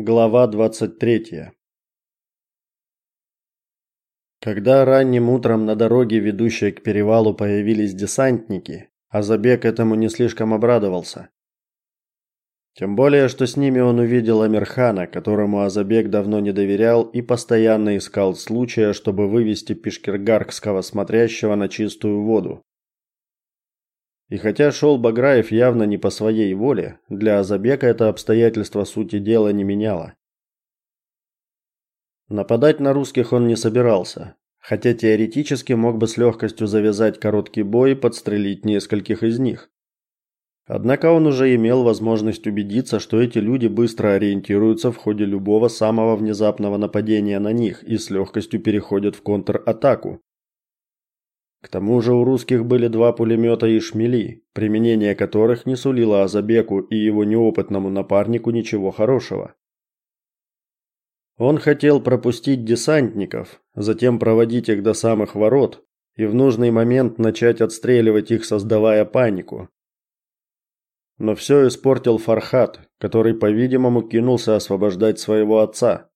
Глава 23. Когда ранним утром на дороге, ведущей к перевалу, появились десантники, Азабек этому не слишком обрадовался. Тем более, что с ними он увидел Амирхана, которому Азабек давно не доверял и постоянно искал случая, чтобы вывести пешкергаркского смотрящего на чистую воду. И хотя шел Баграев явно не по своей воле, для Азабека это обстоятельство сути дела не меняло. Нападать на русских он не собирался, хотя теоретически мог бы с легкостью завязать короткий бой и подстрелить нескольких из них. Однако он уже имел возможность убедиться, что эти люди быстро ориентируются в ходе любого самого внезапного нападения на них и с легкостью переходят в контратаку. К тому же у русских были два пулемета и шмели, применение которых не сулило Азабеку и его неопытному напарнику ничего хорошего. Он хотел пропустить десантников, затем проводить их до самых ворот и в нужный момент начать отстреливать их, создавая панику. Но все испортил Фархат, который, по-видимому, кинулся освобождать своего отца.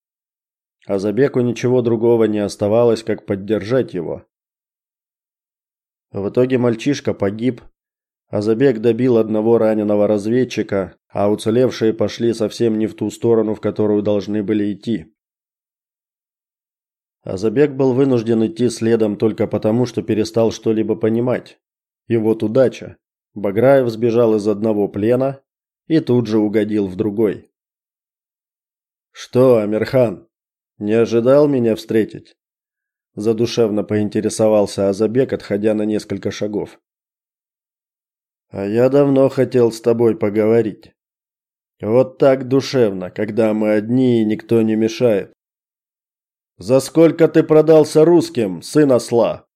Азабеку ничего другого не оставалось, как поддержать его. В итоге мальчишка погиб, а Забег добил одного раненого разведчика, а уцелевшие пошли совсем не в ту сторону, в которую должны были идти. Азабек был вынужден идти следом только потому, что перестал что-либо понимать. И вот удача. Баграев сбежал из одного плена и тут же угодил в другой. Что, Амирхан, не ожидал меня встретить? Задушевно поинтересовался Азабек, отходя на несколько шагов. А я давно хотел с тобой поговорить. Вот так душевно, когда мы одни и никто не мешает. За сколько ты продался русским, сын осла?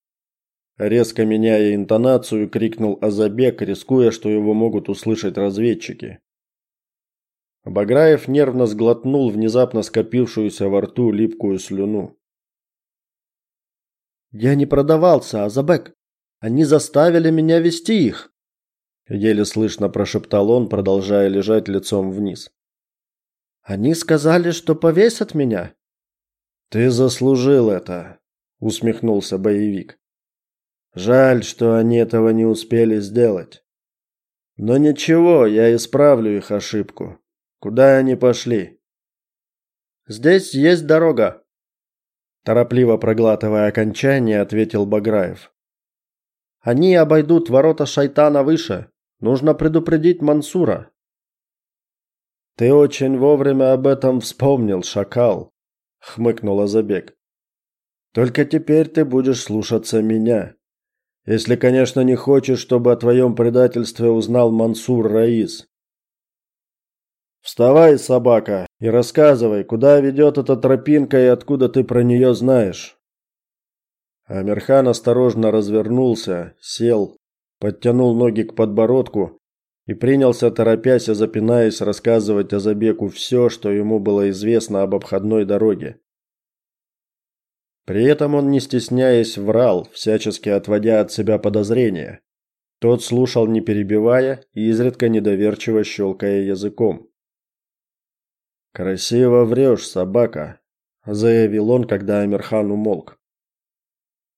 Резко меняя интонацию, крикнул Азабек, рискуя, что его могут услышать разведчики. Баграев нервно сглотнул внезапно скопившуюся во рту липкую слюну. Я не продавался, Азабек. Они заставили меня вести их. Еле слышно прошептал он, продолжая лежать лицом вниз. Они сказали, что повесят меня. Ты заслужил это, усмехнулся боевик. Жаль, что они этого не успели сделать. Но ничего, я исправлю их ошибку. Куда они пошли? Здесь есть дорога, торопливо проглатывая окончание, ответил Баграев. Они обойдут ворота шайтана выше. Нужно предупредить Мансура. Ты очень вовремя об этом вспомнил, шакал, хмыкнул Азабек. Только теперь ты будешь слушаться меня. Если, конечно, не хочешь, чтобы о твоем предательстве узнал Мансур Раис. Вставай, собака, и рассказывай, куда ведет эта тропинка и откуда ты про нее знаешь. Амирхан осторожно развернулся, сел, подтянул ноги к подбородку и принялся, торопясь и запинаясь, рассказывать о Забеку все, что ему было известно об обходной дороге. При этом он, не стесняясь, врал, всячески отводя от себя подозрения. Тот слушал, не перебивая, и изредка недоверчиво щелкая языком. Красиво врешь, собака, заявил он, когда Амирхан умолк.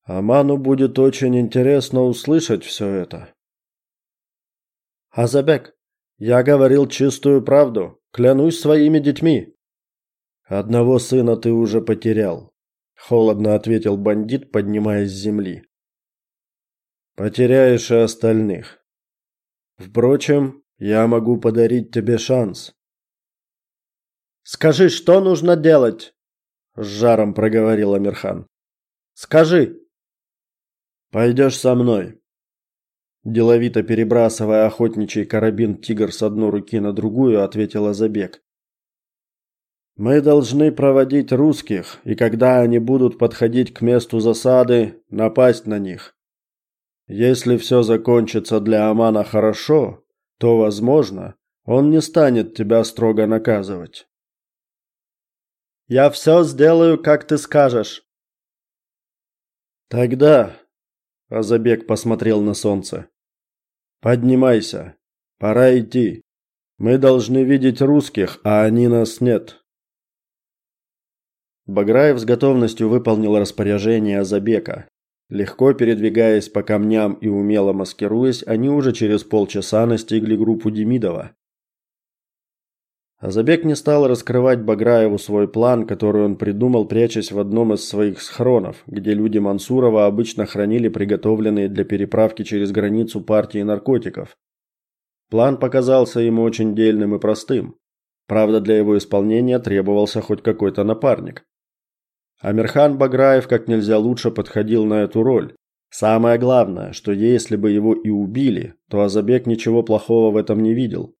Аману будет очень интересно услышать все это. Азабек, я говорил чистую правду, клянусь своими детьми. Одного сына ты уже потерял, холодно ответил бандит, поднимаясь с земли. Потеряешь и остальных. Впрочем, я могу подарить тебе шанс. Скажи, что нужно делать? с жаром проговорил Амирхан. Скажи. Пойдешь со мной. Деловито перебрасывая охотничий карабин Тигр с одной руки на другую, ответил Азабек. Мы должны проводить русских, и когда они будут подходить к месту засады, напасть на них. Если все закончится для Амана хорошо, то, возможно, он не станет тебя строго наказывать. Я все сделаю, как ты скажешь. Тогда Азабек посмотрел на солнце. Поднимайся. Пора идти. Мы должны видеть русских, а они нас нет. Баграев с готовностью выполнил распоряжение Азабека. Легко передвигаясь по камням и умело маскируясь, они уже через полчаса настигли группу Демидова. Азабек не стал раскрывать Баграеву свой план, который он придумал, прячась в одном из своих схронов, где люди Мансурова обычно хранили приготовленные для переправки через границу партии наркотиков. План показался ему очень дельным и простым. Правда, для его исполнения требовался хоть какой-то напарник. Амирхан Баграев как нельзя лучше подходил на эту роль. Самое главное, что если бы его и убили, то Азабек ничего плохого в этом не видел.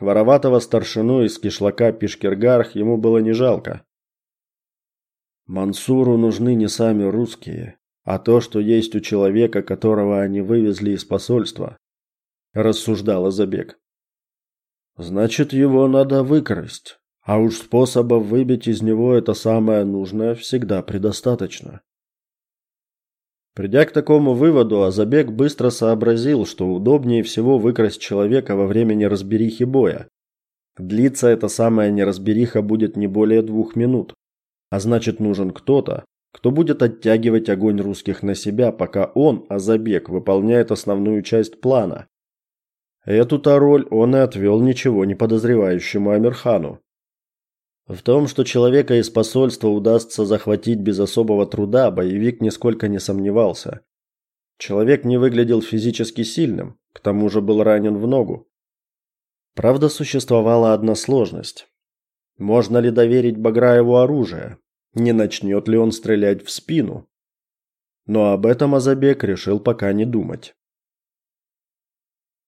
Вороватого старшину из кишлака Пишкергарх ему было не жалко. Мансуру нужны не сами русские, а то, что есть у человека, которого они вывезли из посольства, рассуждал Забег. Значит, его надо выкрасть, а уж способов выбить из него это самое нужное всегда предостаточно. Придя к такому выводу, Азабек быстро сообразил, что удобнее всего выкрасть человека во время неразберихи боя. Длиться эта самая неразбериха будет не более двух минут. А значит, нужен кто-то, кто будет оттягивать огонь русских на себя, пока он, Азабек, выполняет основную часть плана. Эту-то роль он и отвел ничего не подозревающему Амирхану. В том, что человека из посольства удастся захватить без особого труда, боевик нисколько не сомневался. Человек не выглядел физически сильным, к тому же был ранен в ногу. Правда, существовала одна сложность. Можно ли доверить Баграеву оружие? Не начнет ли он стрелять в спину? Но об этом Азабек решил пока не думать.